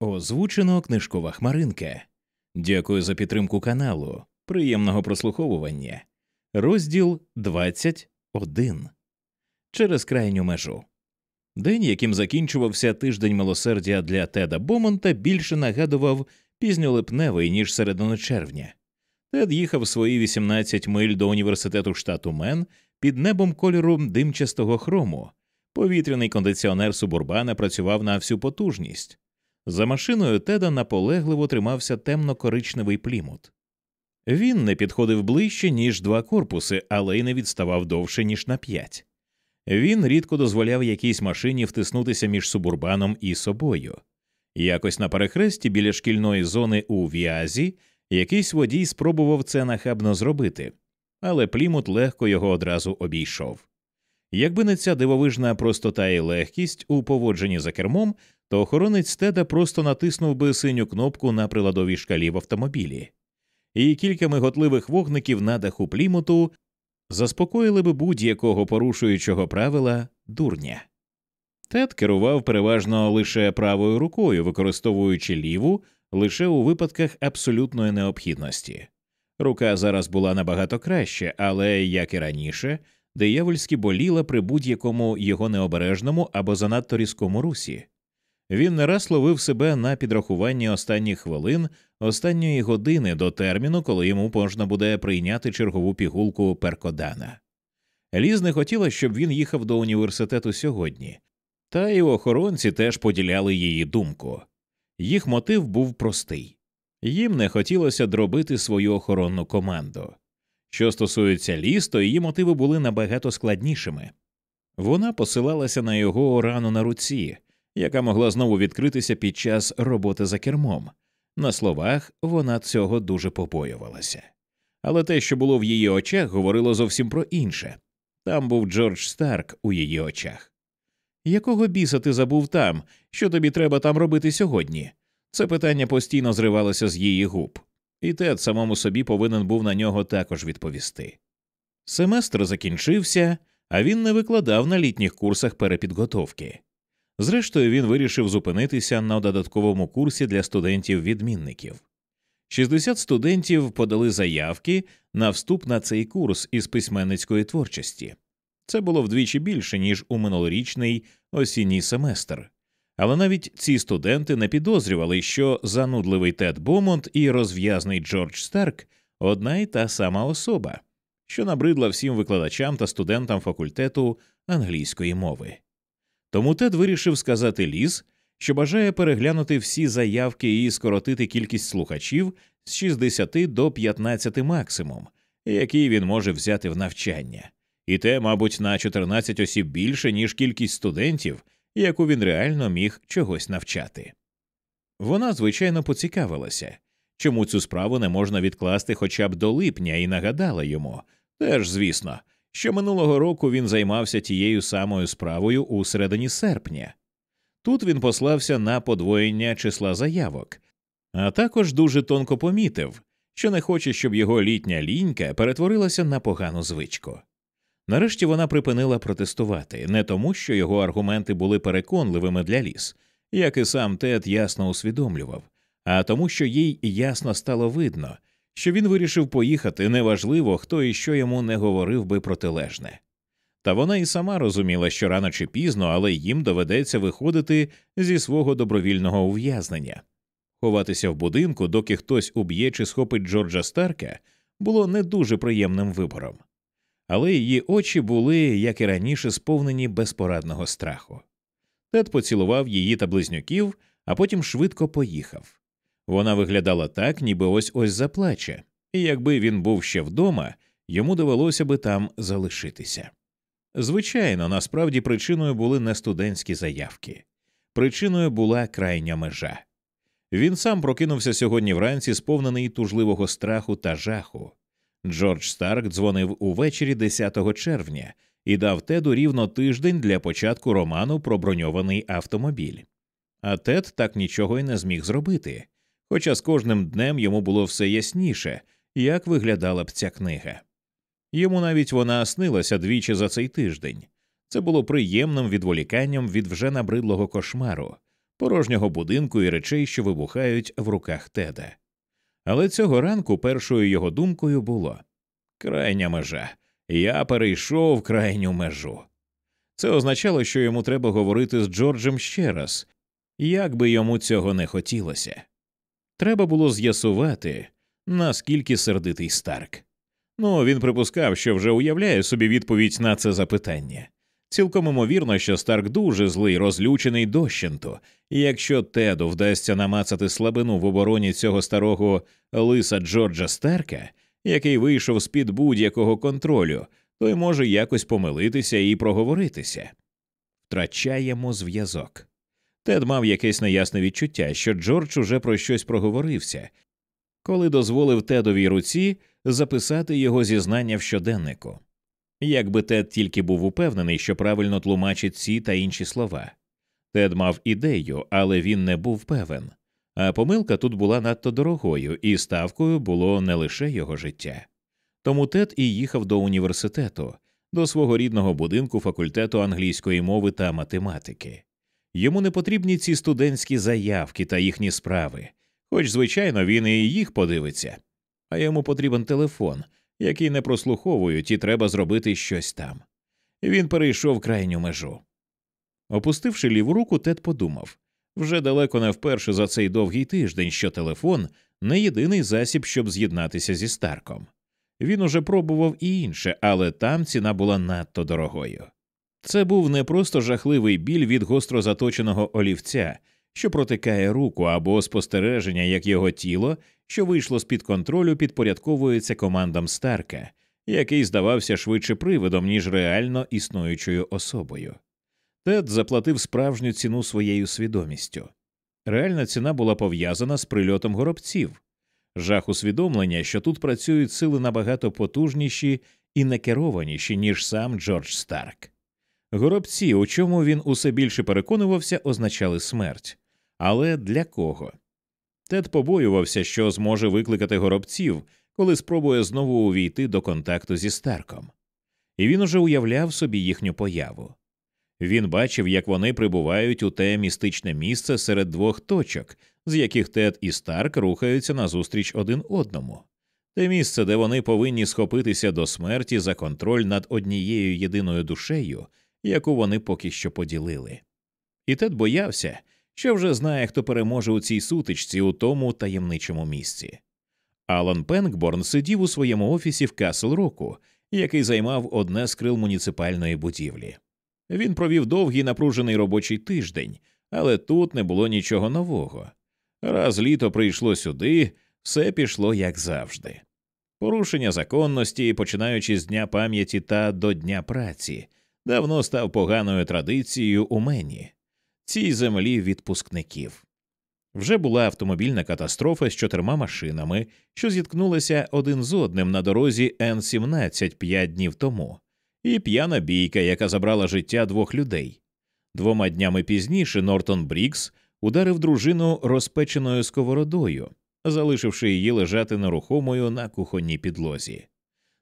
Озвучено книжкова хмаринка. Дякую за підтримку каналу. Приємного прослуховування. Розділ 21. Через крайню межу. День, яким закінчувався тиждень милосердя для Теда Бомонта, більше нагадував пізньолипневий, ніж середину червня. Тед їхав свої 18 миль до університету штату Мен під небом кольору димчастого хрому. Повітряний кондиціонер Субурбана працював на всю потужність. За машиною Теда наполегливо тримався темно-коричневий плімут. Він не підходив ближче, ніж два корпуси, але й не відставав довше, ніж на п'ять. Він рідко дозволяв якійсь машині втиснутися між субурбаном і собою. Якось на перехресті біля шкільної зони у в'язі якийсь водій спробував це нахабно зробити, але плімут легко його одразу обійшов. Якби не ця дивовижна простота і легкість у поводженні за кермом, то охоронець Теда просто натиснув би синю кнопку на приладовій шкалі в автомобілі, і кілька миготливих вогників на даху плімуту заспокоїли би будь-якого порушуючого правила дурня. Тед керував переважно лише правою рукою, використовуючи ліву лише у випадках абсолютної необхідності. Рука зараз була набагато краще, але, як і раніше, диявольськи боліла при будь-якому його необережному або занадто різкому русі. Він не раз ловив себе на підрахуванні останніх хвилин останньої години до терміну, коли йому можна буде прийняти чергову пігулку перкодана. Ліз не хотіла, щоб він їхав до університету сьогодні, та й охоронці теж поділяли її думку. Їх мотив був простий їм не хотілося дробити свою охоронну команду. Що стосується ліс, то її мотиви були набагато складнішими. Вона посилалася на його рану на руці, яка могла знову відкритися під час роботи за кермом. На словах вона цього дуже побоювалася. Але те, що було в її очах, говорило зовсім про інше там був Джордж Старк у її очах. Якого біса ти забув там, що тобі треба там робити сьогодні? Це питання постійно зривалося з її губ, і Тед самому собі повинен був на нього також відповісти. Семестр закінчився, а він не викладав на літніх курсах перепідготовки. Зрештою, він вирішив зупинитися на додатковому курсі для студентів-відмінників. 60 студентів подали заявки на вступ на цей курс із письменницької творчості. Це було вдвічі більше, ніж у минулорічний осінній семестр. Але навіть ці студенти не підозрювали, що занудливий Тед Бомонт і розв'язний Джордж Старк одна й та сама особа, що набридла всім викладачам та студентам факультету англійської мови. Тому Тед вирішив сказати Ліз, що бажає переглянути всі заявки і скоротити кількість слухачів з 60 до 15 максимум, який він може взяти в навчання, і те, мабуть, на 14 осіб більше, ніж кількість студентів, яку він реально міг чогось навчати. Вона, звичайно, поцікавилася, чому цю справу не можна відкласти хоча б до липня, і нагадала йому, теж, звісно, що минулого року він займався тією самою справою у середині серпня. Тут він послався на подвоєння числа заявок, а також дуже тонко помітив, що не хоче, щоб його літня лінька перетворилася на погану звичку. Нарешті вона припинила протестувати не тому, що його аргументи були переконливими для ліс, як і сам Тед ясно усвідомлював, а тому, що їй ясно стало видно, що він вирішив поїхати неважливо, хто і що йому не говорив би протилежне. Та вона і сама розуміла, що рано чи пізно, але їм доведеться виходити зі свого добровільного ув'язнення. Ховатися в будинку, доки хтось уб'є чи схопить Джорджа Старка, було не дуже приємним вибором але її очі були, як і раніше, сповнені безпорадного страху. Тед поцілував її та близнюків, а потім швидко поїхав. Вона виглядала так, ніби ось ось заплаче, і якби він був ще вдома, йому довелося би там залишитися. Звичайно, насправді причиною були не студентські заявки, причиною була крайня межа. Він сам прокинувся сьогодні вранці, сповнений тужливого страху та жаху. Джордж Старк дзвонив увечері 10 червня і дав Теду рівно тиждень для початку роману про броньований автомобіль. А Тед так нічого й не зміг зробити, хоча з кожним днем йому було все ясніше, як виглядала б ця книга. Йому навіть вона снилася двічі за цей тиждень. Це було приємним відволіканням від вже набридлого кошмару, порожнього будинку і речей, що вибухають в руках Теда. Але цього ранку першою його думкою було крайня межа. Я перейшов крайню межу. Це означало, що йому треба говорити з Джорджем ще раз, як би йому цього не хотілося. Треба було з'ясувати, наскільки сердитий Старк. Ну, він припускав, що вже уявляє собі відповідь на це запитання. Цілком імовірно, що Старк дуже злий, розлючений дощенту, і якщо Теду вдасться намацати слабину в обороні цього старого лиса Джорджа Старка, який вийшов з під будь-якого контролю, той може якось помилитися і проговоритися. Втрачаємо зв'язок. Тед мав якесь неясне відчуття, що Джордж уже про щось проговорився, коли дозволив Тедовій руці записати його зізнання в щоденнику. Якби Тед тільки був упевнений, що правильно тлумачить ці та інші слова. Тед мав ідею, але він не був певен, а помилка тут була надто дорогою, і ставкою було не лише його життя. Тому Тед і їхав до університету, до свого рідного будинку факультету англійської мови та математики. Йому не потрібні ці студентські заявки та їхні справи, хоч, звичайно, він і їх подивиться, а йому потрібен телефон, який не прослуховують, і треба зробити щось там. Він перейшов крайню межу. Опустивши ліву руку, Тед подумав вже далеко не вперше за цей довгий тиждень, що телефон не єдиний засіб, щоб з'єднатися зі Старком. Він уже пробував і інше, але там ціна була надто дорогою. Це був не просто жахливий біль від гостро заточеного олівця, що протикає руку або спостереження, як його тіло, що вийшло з під контролю, підпорядковується командам Старка, який здавався швидше привидом, ніж реально існуючою особою. Тед заплатив справжню ціну своєю свідомістю. Реальна ціна була пов'язана з прильотом горобців, жах усвідомлення, що тут працюють сили набагато потужніші і некерованіші, ніж сам Джордж Старк. Горобці, у чому він усе більше переконувався, означали смерть. Але для кого? Тед побоювався, що зможе викликати горобців, коли спробує знову увійти до контакту зі Старком. І він уже уявляв собі їхню появу. Він бачив, як вони прибувають у те містичне місце серед двох точок, з яких Тед і Старк рухаються назустріч один одному, те місце, де вони повинні схопитися до смерті за контроль над однією єдиною душею, яку вони поки що поділили. І Тед боявся, що вже знає, хто переможе у цій сутичці у тому таємничому місці. Алан Пенкборн сидів у своєму офісі в Касл Року, який займав одне з крил муніципальної будівлі. Він провів довгий напружений робочий тиждень, але тут не було нічого нового. Раз літо прийшло сюди, все пішло як завжди. Порушення законності, починаючи з Дня пам'яті та до Дня праці, давно став поганою традицією у мені цій землі відпускників. Вже була автомобільна катастрофа з чотирма машинами, що зіткнулися один з одним на дорозі Н 17 п'ять днів тому, і п'яна бійка, яка забрала життя двох людей. Двома днями пізніше Нортон Брікс ударив дружину розпеченою сковородою, залишивши її лежати нерухомою на кухонній підлозі.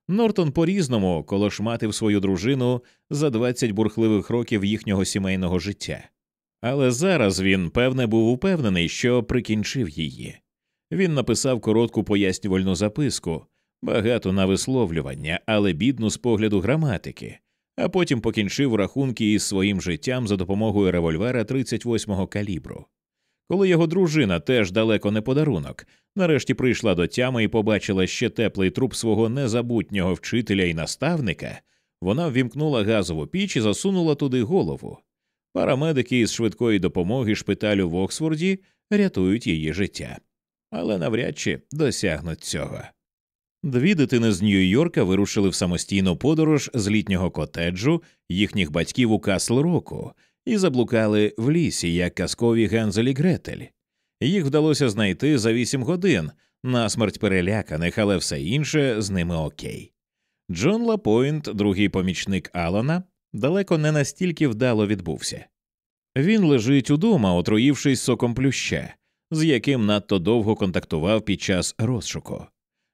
Нортон по різному колошматив свою дружину за 20 бурхливих років їхнього сімейного життя. Але зараз він, певне, був упевнений, що прикінчив її. Він написав коротку пояснювальну записку, багато на висловлювання, але бідну з погляду граматики, а потім покінчив рахунки із своїм життям за допомогою револьвера 38-го калібру. Коли його дружина, теж далеко не подарунок, нарешті прийшла до тями і побачила ще теплий труп свого незабутнього вчителя і наставника, вона ввімкнула газову піч і засунула туди голову. Парамедики із швидкої допомоги шпиталю в Оксфорді рятують її життя, але навряд чи досягнуть цього. Дві дитини з Нью-Йорка вирушили в самостійну подорож з літнього котеджу їхніх батьків у Касл Року і заблукали в лісі, як казкові Гензель і Гретель. Їх вдалося знайти за вісім годин, насмерть переляканих, але все інше з ними окей. Джон Лапойнт, другий помічник Алана, далеко не настільки вдало відбувся. Він лежить удома, отруївшись соком плюща, з яким надто довго контактував під час розшуку.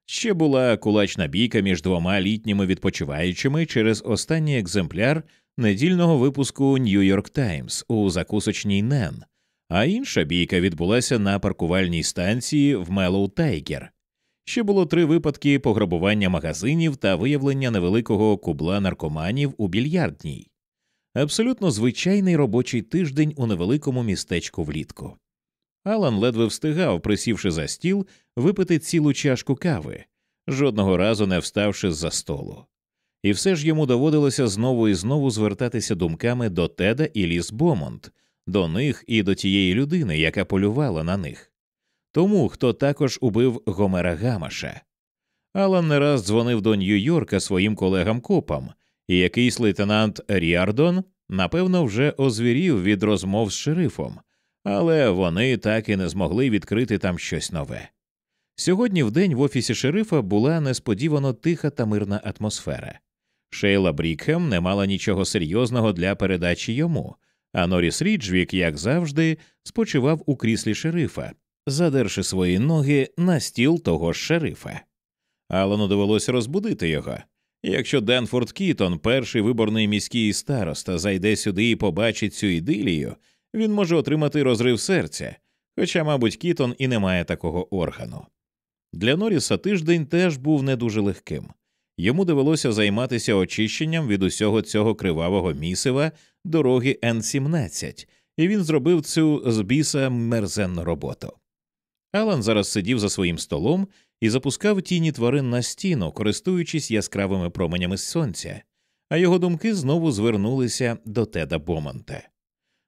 Ще була кулачна бійка між двома літніми відпочиваючими через останній екземпляр недільного випуску Нью-Йорк Таймс у закусочній Нен, А інша бійка відбулася на паркувальній станції в Мелоу Тайгер. Ще було три випадки пограбування магазинів та виявлення невеликого кубла наркоманів у більярдній. Абсолютно звичайний робочий тиждень у невеликому містечку влітку. Алан ледве встигав, присівши за стіл, випити цілу чашку кави, жодного разу не вставши з за столу. І все ж йому доводилося знову і знову звертатися думками до Теда і Ліс Бомонт, до них і до тієї людини, яка полювала на них, тому хто також убив Гомера Гамаша. Алан не раз дзвонив до Нью-Йорка своїм колегам копам, і якийсь лейтенант Ріардон, напевно, вже озвірів від розмов з шерифом, але вони так і не змогли відкрити там щось нове. Сьогодні вдень в офісі шерифа була несподівано тиха та мирна атмосфера. Шейла Брікхем не мала нічого серйозного для передачі йому, а Норіс Ріджвік, як завжди, спочивав у кріслі шерифа, задерши свої ноги на стіл того ж шерифа. Алану довелося розбудити його. Якщо Денфорд Кітон, перший виборний міський староста, зайде сюди і побачить цю ідилію, він може отримати розрив серця, хоча, мабуть, Кітон і не має такого органу. Для Норіса тиждень теж був не дуже легким. Йому довелося займатися очищенням від усього цього кривавого місива дороги Н-17, і він зробив цю з біса мерзенну роботу. Алан зараз сидів за своїм столом і запускав тіні тварин на стіну, користуючись яскравими променями сонця, а його думки знову звернулися до Теда Бомонта.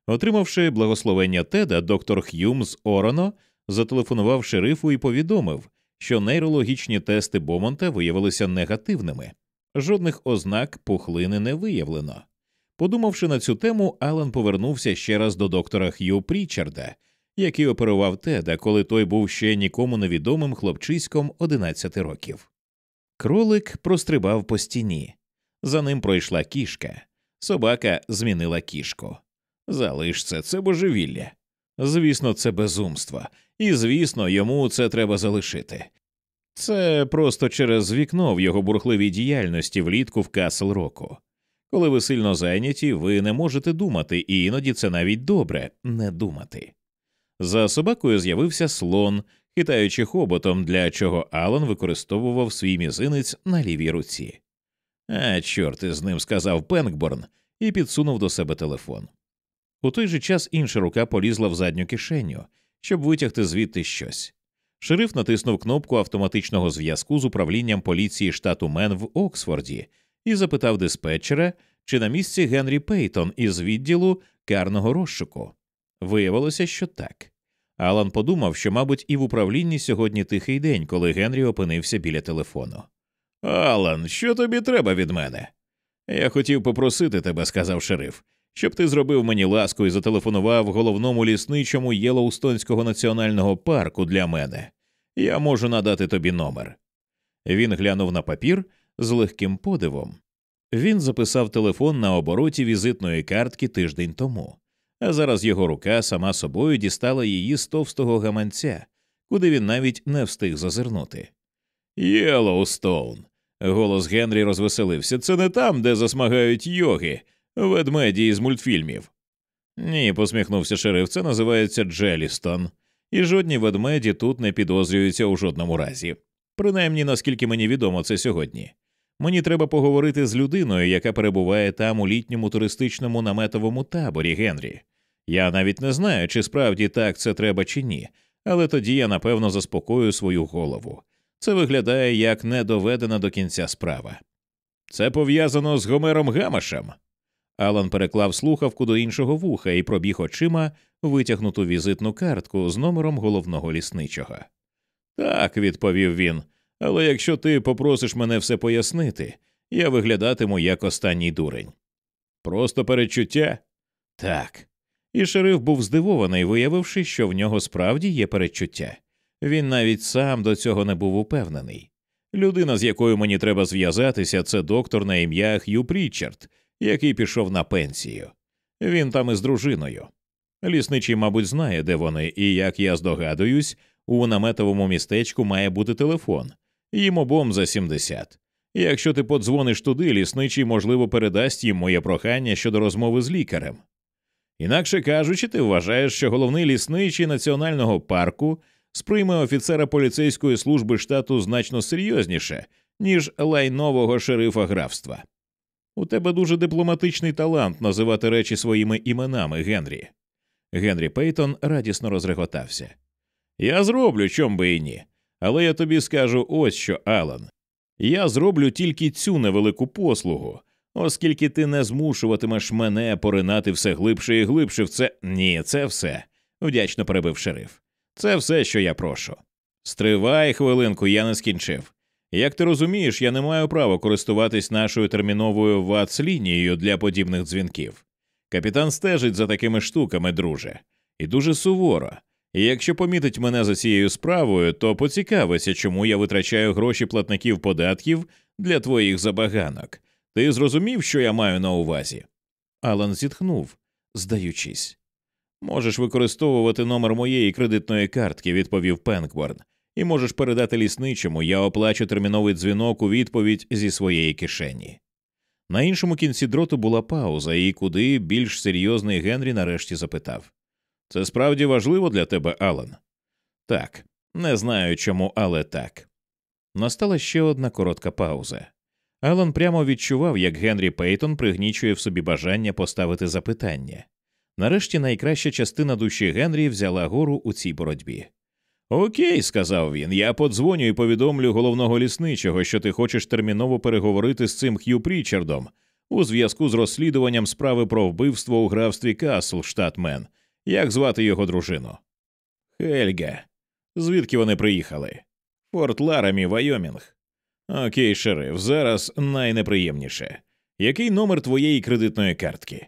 Отримавши благословення Теда, доктор Х'юм з Ороно зателефонував шерифу і повідомив, що нейрологічні тести Бомонта виявилися негативними, жодних ознак пухлини не виявлено. Подумавши на цю тему, Алан повернувся ще раз до доктора Х'ю Прічарда, який оперував Теда, коли той був ще нікому невідомим хлопчиськом 11 років. Кролик прострибав по стіні. За ним пройшла кішка. Собака змінила кішку. Залиш це, це божевілля. Звісно, це безумство, і звісно, йому це треба залишити. Це просто через вікно в його бурхливій діяльності влітку в Касл Року. Коли ви сильно зайняті, ви не можете думати, і іноді це навіть добре не думати. За собакою з'явився слон, хитаючи хоботом, для чого Алан використовував свій мізинець на лівій руці. А, чорт із ним, сказав Пенкборн і підсунув до себе телефон. У той же час інша рука полізла в задню кишеню, щоб витягти звідти щось. Шериф натиснув кнопку автоматичного зв'язку з управлінням поліції штату Мен в Оксфорді і запитав диспетчера, чи на місці Генрі Пейтон із відділу карного розшуку. Виявилося, що так. Алан подумав, що, мабуть, і в управлінні сьогодні тихий день, коли Генрі опинився біля телефону. Алан, що тобі треба від мене? Я хотів попросити тебе, сказав шериф, щоб ти зробив мені ласку і зателефонував головному лісничому Єлоустонського національного парку для мене. Я можу надати тобі номер. Він глянув на папір з легким подивом. Він записав телефон на обороті візитної картки тиждень тому, а зараз його рука сама собою дістала її з товстого гаманця, куди він навіть не встиг зазирнути. Єлоустоун. Голос Генрі розвеселився. Це не там, де засмагають йоги, ведмеді із мультфільмів. Ні, посміхнувся шериф, це називається Джелістон, і жодні ведмеді тут не підозрюються у жодному разі. Принаймні, наскільки мені відомо це сьогодні. Мені треба поговорити з людиною, яка перебуває там у літньому туристичному наметовому таборі Генрі. Я навіть не знаю, чи справді так це треба чи ні, але тоді я напевно заспокою свою голову. Це виглядає як недоведена до кінця справа. Це пов'язано з Гомером Гамашем. Алан переклав слухавку до іншого вуха і пробіг очима витягнуту візитну картку з номером головного лісничого. Так, відповів він, але якщо ти попросиш мене все пояснити, я виглядатиму як останній дурень. Просто передчуття? Так. І шериф був здивований, виявивши, що в нього справді є передчуття. Він навіть сам до цього не був упевнений. Людина, з якою мені треба зв'язатися, це доктор на ім'я Х'ю Прічард, який пішов на пенсію. Він там із дружиною. Лісничий, мабуть, знає, де вони, і як я здогадуюсь, у наметовому містечку має бути телефон, їм обом за 70. Якщо ти подзвониш туди, лісничий, можливо, передасть їм моє прохання щодо розмови з лікарем. Інакше кажучи, ти вважаєш, що головний лісничий національного парку сприйме офіцера поліцейської служби штату значно серйозніше, ніж лайнового шерифа графства. У тебе дуже дипломатичний талант називати речі своїми іменами, Генрі. Генрі Пейтон радісно розреготався. Я зроблю, чом би і ні. Але я тобі скажу ось що, Алан. Я зроблю тільки цю невелику послугу, оскільки ти не змушуватимеш мене поринати все глибше і глибше в це. Ні, це все, вдячно перебив шериф. Це все, що я прошу. Стривай хвилинку, я не скінчив. Як ти розумієш, я не маю права користуватись нашою терміновою ВАЦ-лінією для подібних дзвінків. Капітан стежить за такими штуками, друже, і дуже суворо. І якщо помітить мене за цією справою, то поцікавиться, чому я витрачаю гроші платників податків для твоїх забаганок. Ти зрозумів, що я маю на увазі? Алан зітхнув, здаючись. Можеш використовувати номер моєї кредитної картки, відповів Пенкборн, і можеш передати лісничому, я оплачу терміновий дзвінок у відповідь зі своєї кишені. На іншому кінці дроту була пауза, і куди більш серйозний Генрі нарешті запитав Це справді важливо для тебе, Алан? Так, не знаю чому, але так. Настала ще одна коротка пауза. Алан прямо відчував, як Генрі Пейтон пригнічує в собі бажання поставити запитання. Нарешті найкраща частина душі Генрі взяла гору у цій боротьбі. Окей, сказав він, я подзвоню і повідомлю головного лісничого, що ти хочеш терміново переговорити з цим Х'ю Прічардом у зв'язку з розслідуванням справи про вбивство у графстві Касл, штат Мен. Як звати його дружину? Хельга. Звідки вони приїхали? Форт Ларамі, Вайомінг. Окей, шериф, зараз найнеприємніше. Який номер твоєї кредитної картки?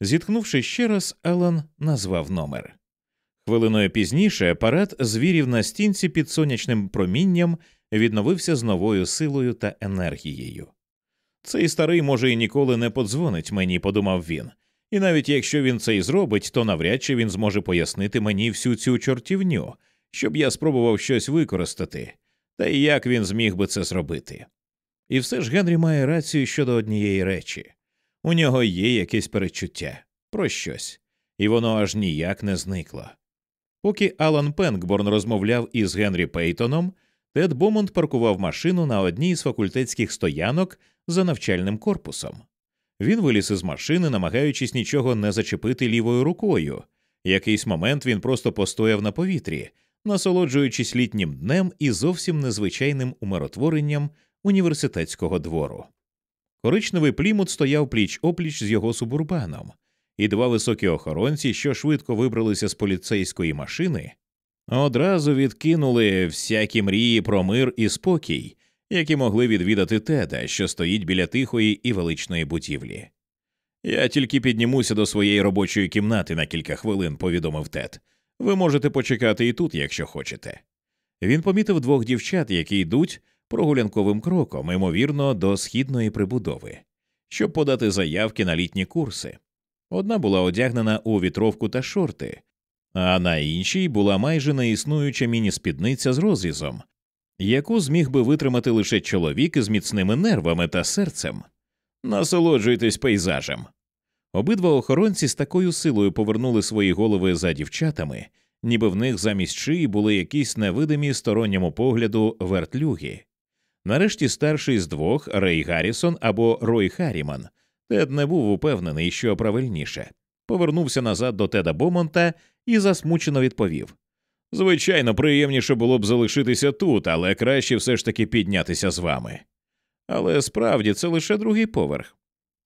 Зітхнувши ще раз, Алан назвав номер. Хвилиною пізніше апарат звірів на стінці під сонячним промінням відновився з новою силою та енергією. Цей старий, може, і ніколи не подзвонить мені, подумав він, і навіть якщо він це й зробить, то навряд чи він зможе пояснити мені всю цю чортівню, щоб я спробував щось використати, та й як він зміг би це зробити. І все ж Генрі має рацію щодо однієї речі у нього є якесь перечуття про щось, і воно аж ніяк не зникло. Поки Алан Пенкборн розмовляв із Генрі Пейтоном, Тед Бомонд паркував машину на одній з факультетських стоянок за навчальним корпусом. Він виліз із машини, намагаючись нічого не зачепити лівою рукою. Якийсь момент він просто постояв на повітрі, насолоджуючись літнім днем і зовсім незвичайним умиротворенням університетського двору. Коричневий плімут стояв пліч опліч з його субурбаном, і два високі охоронці, що швидко вибралися з поліцейської машини, одразу відкинули всякі мрії про мир і спокій, які могли відвідати теда, що стоїть біля тихої і величної будівлі. Я тільки піднімуся до своєї робочої кімнати на кілька хвилин, повідомив Тед. Ви можете почекати і тут, якщо хочете. Він помітив двох дівчат, які йдуть прогулянковим кроком, ймовірно, до східної прибудови, щоб подати заявки на літні курси. Одна була одягнена у вітровку та шорти, а на іншій була майже неіснуюча міні-спідниця з розрізом, яку зміг би витримати лише чоловік із міцними нервами та серцем. Насолоджуйтесь пейзажем. Обидва охоронці з такою силою повернули свої голови за дівчатами, ніби в них замість шиї були якісь невидимі сторонньому погляду вертлюги. Нарешті старший з двох Рей Гаррісон або Рой Харіман, Тед не був упевнений, що правильніше, повернувся назад до Теда Бомонта і засмучено відповів Звичайно, приємніше було б залишитися тут, але краще все ж таки піднятися з вами. Але справді це лише другий поверх.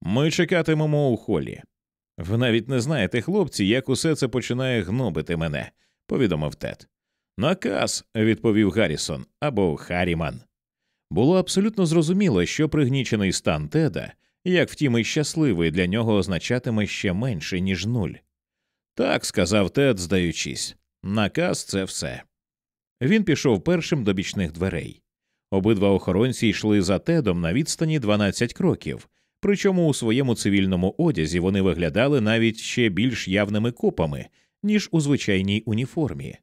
Ми чекатимемо у холі. Ви навіть не знаєте, хлопці, як усе це починає гнобити мене, повідомив Тед. Наказ, відповів Гаррісон або Харіман. Було абсолютно зрозуміло, що пригнічений стан Теда, як втім і щасливий для нього означатиме ще менше, ніж нуль. Так, сказав Тед, здаючись, наказ це все. Він пішов першим до бічних дверей. Обидва охоронці йшли за Тедом на відстані 12 кроків, причому у своєму цивільному одязі вони виглядали навіть ще більш явними копами, ніж у звичайній уніформі.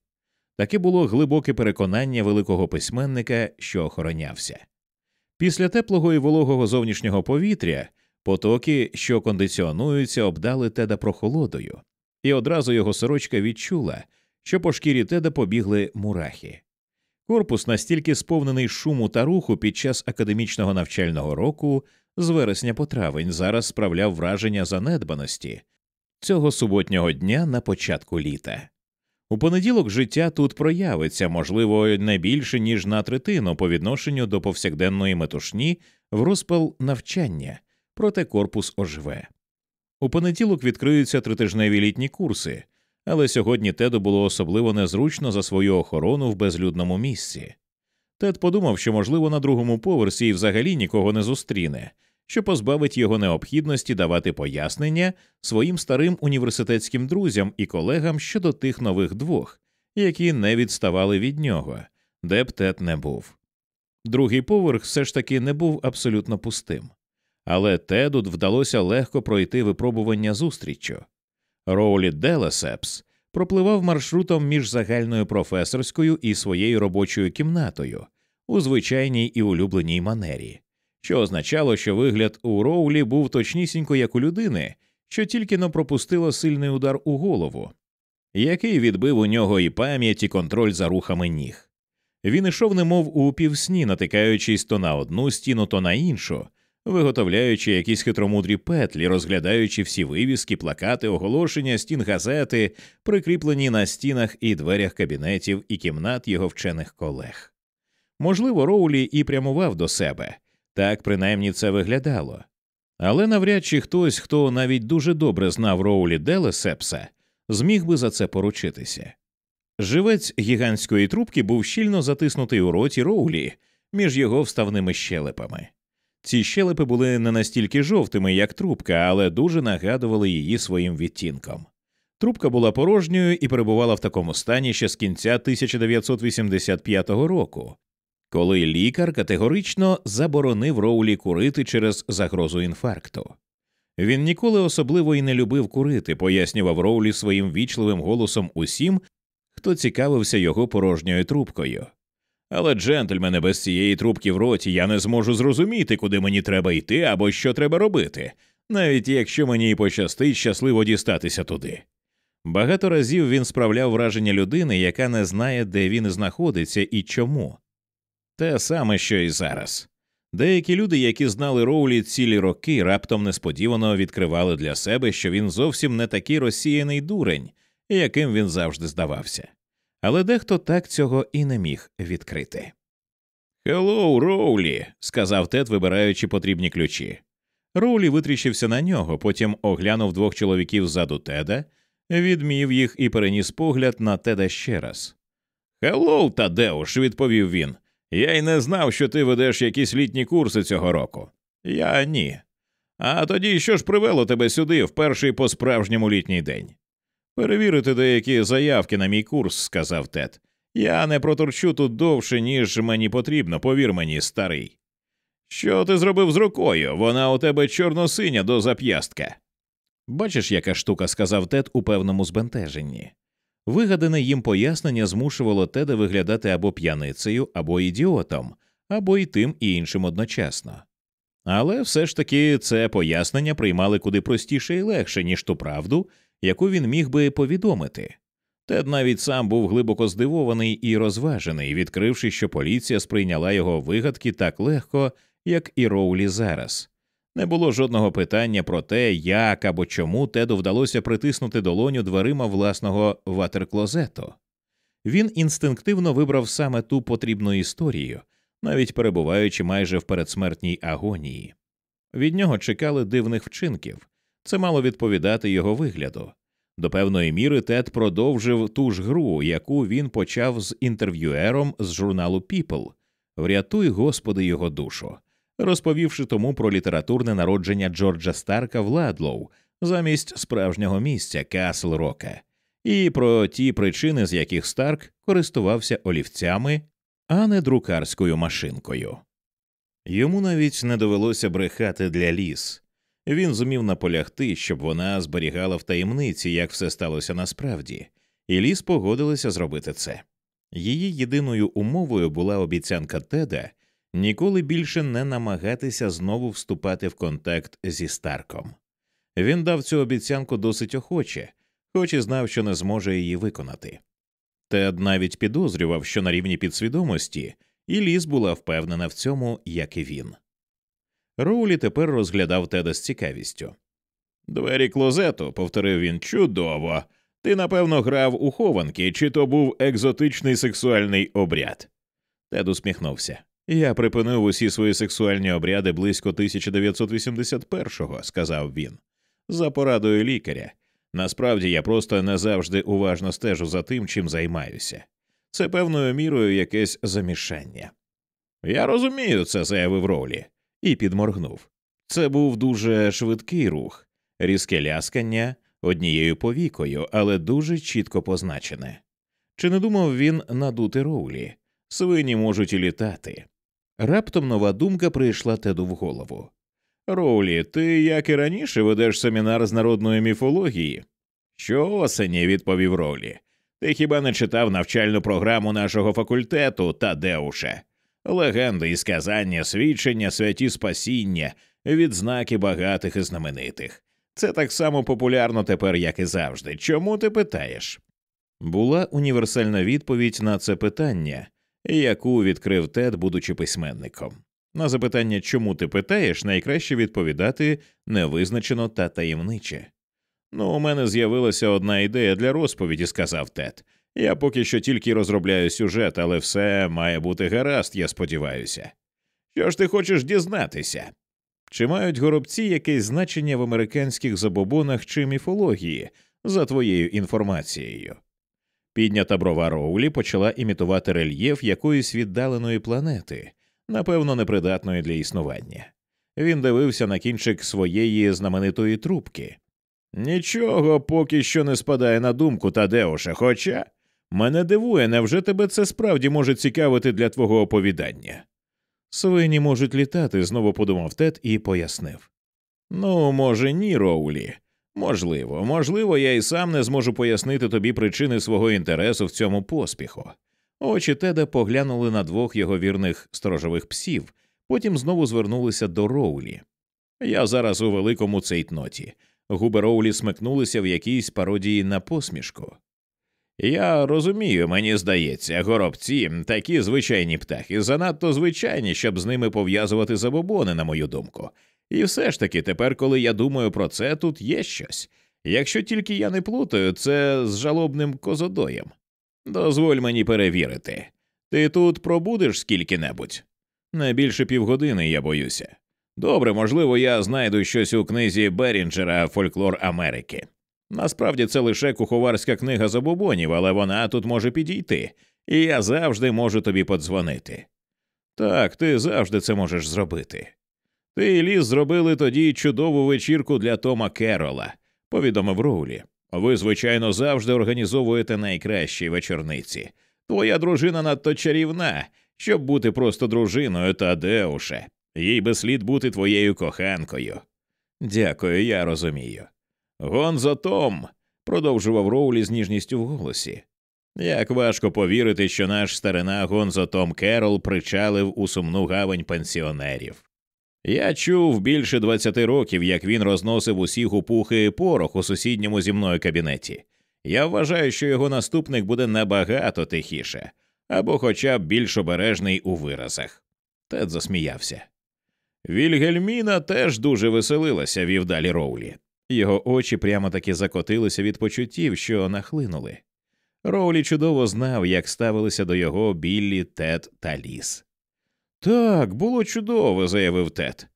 Таке було глибоке переконання великого письменника, що охоронявся. Після теплого і вологого зовнішнього повітря Потоки, що кондиціонуються, обдали теда прохолодою, і одразу його сорочка відчула, що по шкірі теда побігли мурахи. Корпус настільки сповнений шуму та руху під час академічного навчального року з вересня по травень зараз справляв враження занедбаності цього суботнього дня на початку літа. У понеділок життя тут проявиться, можливо, не більше ніж на третину по відношенню до повсякденної метушні в розпал навчання, проте корпус оживе. У понеділок відкриються тритижневі літні курси, але сьогодні Теду було особливо незручно за свою охорону в безлюдному місці. Тед подумав, що, можливо, на другому поверсі і взагалі нікого не зустріне, що позбавить його необхідності давати пояснення своїм старим університетським друзям і колегам щодо тих нових двох, які не відставали від нього, де б Тед не був. Другий поверх все ж таки не був абсолютно пустим, але Теду вдалося легко пройти випробування зустріччю. Роулі Делесепс пропливав маршрутом між загальною професорською і своєю робочою кімнатою у звичайній і улюбленій манері, що означало, що вигляд у Роулі був точнісінько як у людини, що тільки но пропустила сильний удар у голову, який відбив у нього і пам'ять, і контроль за рухами ніг. Він ішов, немов у півсні, натикаючись то на одну стіну, то на іншу, виготовляючи якісь хитромудрі петлі, розглядаючи всі вивіски, плакати, оголошення, стін газети, прикріплені на стінах і дверях кабінетів і кімнат його вчених колег. Можливо, Роулі і прямував до себе, так принаймні це виглядало. Але навряд чи хтось, хто навіть дуже добре знав Роулі Делесепса, зміг би за це поручитися. Живець гігантської трубки був щільно затиснутий у роті Роулі між його вставними щелепами. Ці щелепи були не настільки жовтими, як трубка, але дуже нагадували її своїм відтінком. Трубка була порожньою і перебувала в такому стані ще з кінця 1985 року, коли лікар категорично заборонив Роулі курити через загрозу інфаркту. Він ніколи особливо і не любив курити, пояснював Роулі своїм вічливим голосом усім, хто цікавився його порожньою трубкою. Але, джентльмене, без цієї трубки в роті я не зможу зрозуміти, куди мені треба йти або що треба робити, навіть якщо мені і пощастить щасливо дістатися туди. Багато разів він справляв враження людини, яка не знає, де він знаходиться і чому. Те саме, що і зараз. Деякі люди, які знали Роулі цілі роки, раптом несподівано відкривали для себе, що він зовсім не такий розсіяний дурень, яким він завжди здавався але дехто так цього і не міг відкрити. «Hello, Роулі, сказав Тед, вибираючи потрібні ключі. Роулі витріщився на нього, потім оглянув двох чоловіків ззаду Теда, відмів їх і переніс погляд на Теда ще раз. «Hello, Тадеуш, відповів він. Я й не знав, що ти ведеш якісь літні курси цього року. Я ні. А тоді що ж привело тебе сюди в перший по справжньому літній день? Перевірити деякі заявки на мій курс, сказав Тед. Я не проторчу тут довше, ніж мені потрібно, повір мені, старий. Що ти зробив з рукою? Вона у тебе чорно-синя до зап'ястка. Бачиш, яка штука, сказав Тед у певному збентеженні. Вигадане їм пояснення змушувало Теда виглядати або п'яницею, або ідіотом, або й тим і іншим одночасно. Але все ж таки це пояснення приймали куди простіше і легше, ніж ту правду, яку він міг би повідомити. Тед навіть сам був глибоко здивований і розважений, відкривши, що поліція сприйняла його вигадки так легко, як і Роулі зараз. Не було жодного питання про те, як або чому Теду вдалося притиснути долоню дверима власного ватерклозету. Він інстинктивно вибрав саме ту потрібну історію, навіть перебуваючи майже в передсмертній агонії. Від нього чекали дивних вчинків, це мало відповідати його вигляду. До певної міри Тед продовжив ту ж гру, яку він почав з інтерв'юером з журналу People Врятуй, Господи, його душу, розповівши тому про літературне народження Джорджа Старка в Ладлоу замість справжнього місця Касл Рока, і про ті причини, з яких Старк користувався олівцями, а не друкарською машинкою. Йому навіть не довелося брехати для ліс. Він зумів наполягти, щоб вона зберігала в таємниці, як все сталося насправді, і ліс погодилася зробити це. Її єдиною умовою була обіцянка Теда, ніколи більше не намагатися знову вступати в контакт зі Старком. Він дав цю обіцянку досить охоче, хоч і знав, що не зможе її виконати. Тед навіть підозрював, що на рівні підсвідомості, і ліс була впевнена в цьому, як і він. Роулі тепер розглядав Теда з цікавістю. Двері клозету, повторив він, чудово. Ти, напевно, грав у хованки, чи то був екзотичний сексуальний обряд. Тед усміхнувся. Я припинив усі свої сексуальні обряди близько 1981-го», – сказав він, за порадою лікаря. Насправді я просто не завжди уважно стежу за тим, чим займаюся. Це певною мірою якесь замішання. Я розумію це, заявив Роулі, і підморгнув. Це був дуже швидкий рух, різке ляскання однією повікою, але дуже чітко позначене. Чи не думав він надути Роулі? Свині можуть і літати. Раптом нова думка прийшла Теду в голову. Роулі, ти, як і раніше, ведеш семінар з народної міфології? Що осені, відповів Роулі. Ти хіба не читав навчальну програму нашого факультету, Тадеуше? Легенди і сказання, свідчення, святі спасіння, відзнаки багатих і знаменитих. Це так само популярно тепер, як і завжди. Чому ти питаєш? Була універсальна відповідь на це питання, яку відкрив Тед, будучи письменником. На запитання, чому ти питаєш, найкраще відповідати невизначено та таємниче. Ну, у мене з'явилася одна ідея для розповіді, сказав Тед. Я поки що тільки розробляю сюжет, але все має бути гаразд, я сподіваюся. Що ж ти хочеш дізнатися? Чи мають горобці якесь значення в американських забобонах чи міфології за твоєю інформацією? Піднята брова Роулі почала імітувати рельєф якоїсь віддаленої планети, напевно, непридатної для існування. Він дивився на кінчик своєї знаменитої трубки. Нічого поки що не спадає на думку, Тадеуша, хоча мене дивує, невже тебе це справді може цікавити для твого оповідання? Свині можуть літати, знову подумав Тед і пояснив. Ну, може, ні, Роулі. Можливо, можливо, я і сам не зможу пояснити тобі причини свого інтересу в цьому поспіху. Очі Теда поглянули на двох його вірних сторожових псів, потім знову звернулися до Роулі. Я зараз у великому цейтноті. Губи Роулі смикнулися в якійсь пародії на посмішку. Я розумію, мені здається, горобці такі звичайні птахи, занадто звичайні, щоб з ними пов'язувати забобони, на мою думку. І все ж таки, тепер, коли я думаю про це, тут є щось. Якщо тільки я не плутаю, це з жалобним козодоєм. Дозволь мені перевірити. Ти тут пробудеш скільки небудь? Не більше півгодини, я боюся. Добре, можливо, я знайду щось у книзі Берінджера Фольклор Америки. Насправді це лише куховарська книга забобонів, але вона тут може підійти, і я завжди можу тобі подзвонити. Так, ти завжди це можеш зробити. Ти і ліс зробили тоді чудову вечірку для Тома Керола, повідомив Роулі. Ви, звичайно, завжди організовуєте найкращі вечорниці. Твоя дружина надто чарівна, щоб бути просто дружиною та Деуше. Їй би слід бути твоєю коханкою. Дякую, я розумію. Гонзо Том, продовжував Роулі з ніжністю в голосі. Як важко повірити, що наш старина Гонзо Том Керол причалив у сумну гавань пенсіонерів. Я чув більше двадцяти років, як він розносив усі гупухи і порох у сусідньому зі мною кабінеті. Я вважаю, що його наступник буде набагато тихіше, або хоча б більш обережний у виразах. Тед засміявся. Вільгельміна теж дуже веселилася, вів далі Роулі. Його очі прямо таки закотилися від почуттів, що нахлинули. Роулі чудово знав, як ставилися до його Біллі, Тед та ліс. Так, було чудово, заявив Тед.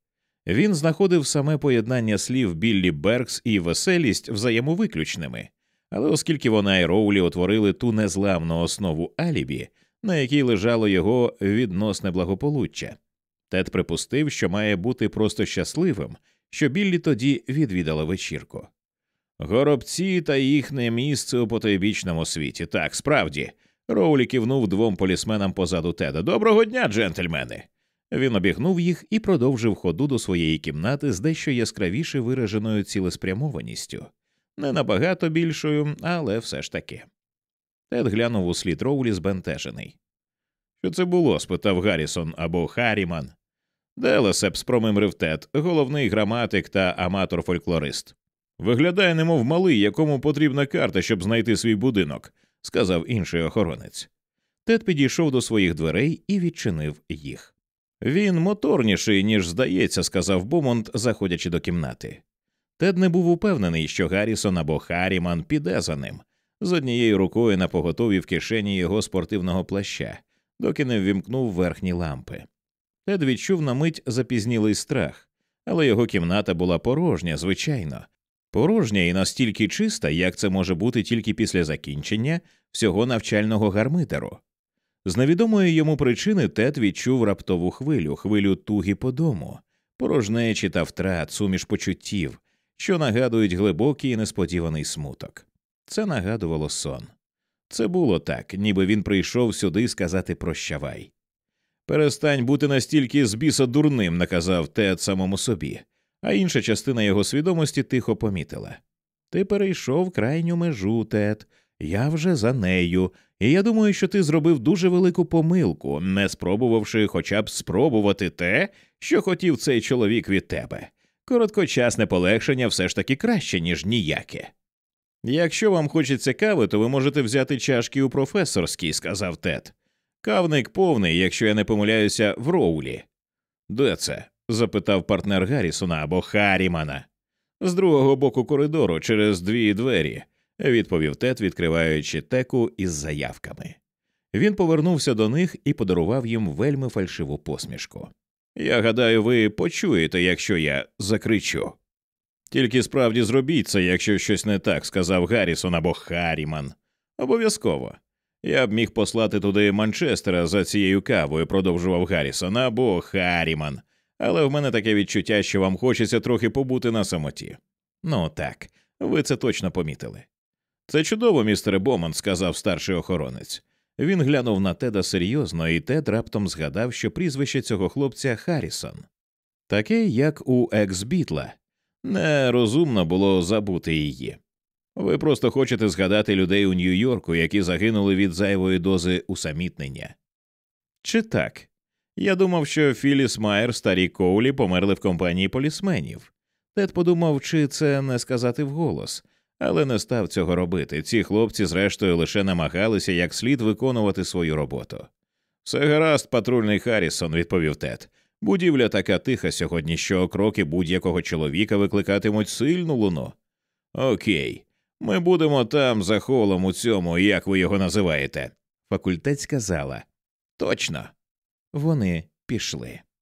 Він знаходив саме поєднання слів Біллі Беркс і веселість взаємовиключними, але оскільки вона і Роулі утворили ту незламну основу алібі, на якій лежало його відносне благополуччя, Тед припустив, що має бути просто щасливим, що Біллі тоді відвідала вечірку. Горобці та їхнє місце у потойбічному світі. Так, справді. Роулі кивнув двом полісменам позаду Теда. Доброго дня, джентльмени. Він обігнув їх і продовжив ходу до своєї кімнати з дещо яскравіше вираженою цілеспрямованістю, не набагато більшою, але все ж таки. Тед глянув услід Роулі збентежений. Що це було? спитав Гаррісон або Харіман. Делесепс промимрив Тед, головний граматик та аматор-фольклорист. Виглядає, немов малий, якому потрібна карта, щоб знайти свій будинок, сказав інший охоронець. Тед підійшов до своїх дверей і відчинив їх. Він моторніший, ніж здається, сказав Бомонд, заходячи до кімнати. Тед не був упевнений, що Гаррісон або Харіман піде за ним з однією рукою на поготові в кишені його спортивного плаща, доки не ввімкнув верхні лампи. Тед відчув на мить запізнілий страх, але його кімната була порожня, звичайно, порожня і настільки чиста, як це може бути тільки після закінчення всього навчального гармитеру. З невідомої йому причини Тед відчув раптову хвилю, хвилю туги по дому, порожнечі та втрат, суміш почуттів, що нагадують глибокий і несподіваний смуток. Це нагадувало сон. Це було так, ніби він прийшов сюди сказати прощавай. Перестань бути настільки з біса дурним, наказав Тед самому собі, а інша частина його свідомості тихо помітила. Ти перейшов крайню межу, Тед, я вже за нею, і я думаю, що ти зробив дуже велику помилку, не спробувавши хоча б спробувати те, що хотів цей чоловік від тебе. Короткочасне полегшення все ж таки краще, ніж ніяке. Якщо вам хочеться кави, то ви можете взяти чашки у професорській, сказав Тед. Кавник повний, якщо я не помиляюся, в роулі. Де це? Запитав партнер Гаррісона або Харімана. З другого боку коридору, через дві двері, відповів Тед, відкриваючи теку із заявками. Він повернувся до них і подарував їм вельми фальшиву посмішку. Я гадаю, ви почуєте, якщо я закричу. Тільки справді зробіть це, якщо щось не так, сказав Гаррісон або Харіман. Обов'язково. Я б міг послати туди Манчестера за цією кавою, продовжував Гаррісон або Харіман, але в мене таке відчуття, що вам хочеться трохи побути на самоті. Ну так, ви це точно помітили. Це чудово, містере Боман, сказав старший охоронець. Він глянув на Теда серйозно, і Тед раптом згадав, що прізвище цього хлопця Харрісон, таке, як у екс Бітла. Нерозумно було забути її. Ви просто хочете згадати людей у Нью-Йорку, які загинули від зайвої дози усамітнення. Чи так? Я думав, що Філіс Майер, старі Коулі померли в компанії полісменів. Тед подумав, чи це не сказати вголос, але не став цього робити. Ці хлопці, зрештою, лише намагалися як слід виконувати свою роботу. Все гаразд, патрульний Харрісон, відповів Тед. Будівля така тиха сьогодні, що кроки будь-якого чоловіка викликатимуть сильну луну. Окей, ми будемо там за холом у цьому, як ви його називаєте. Факультет сказала. Точно. Вони пішли.